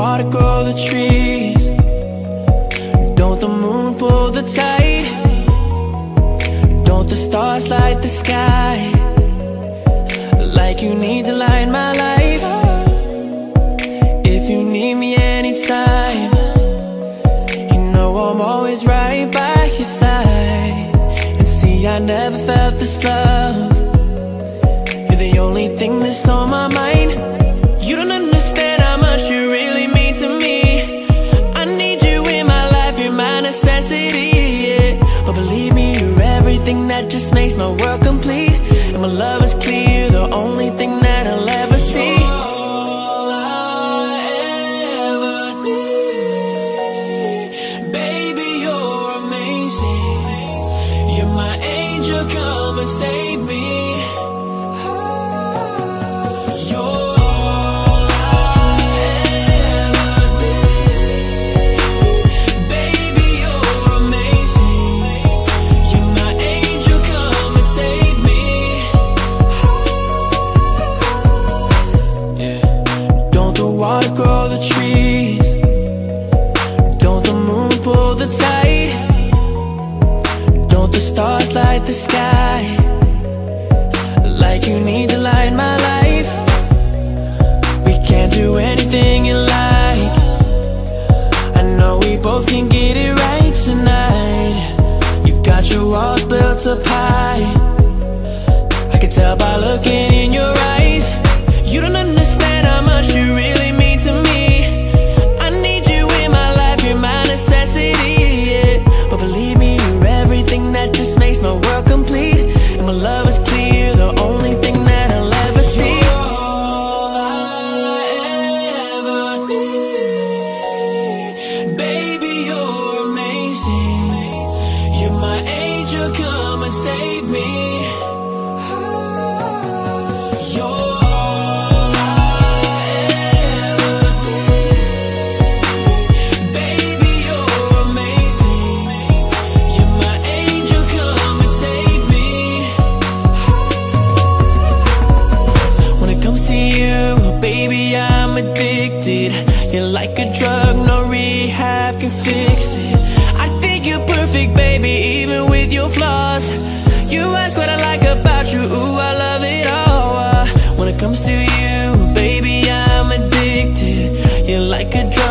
water grow the trees? Don't the moon pull the tide? Don't the stars light the sky? Like you need to light my life If you need me anytime You know I'm always right by your side And see I never felt this love You're the only thing that's on my mind You don't understand you're that just makes my world complete. And my love is clear, the only thing that I'll ever see. All I ever need. Baby, you're amazing. You're my angel, come and save me the sky? Like you need to light my life. We can't do anything you like I know we both can get it right tonight. You got your walls built up high. I can tell by looking in your eyes. You don't understand how much you really mean to me. I need you in my life, you're my necessity, But believe me, you're everything that just makes it comes to you, baby, I'm addicted. You're like a drug, no rehab can fix it. Perfect, baby, even with your flaws. You ask what I like about you, ooh, I love it all. Uh, when it comes to you, baby, I'm addicted. You're like a drug,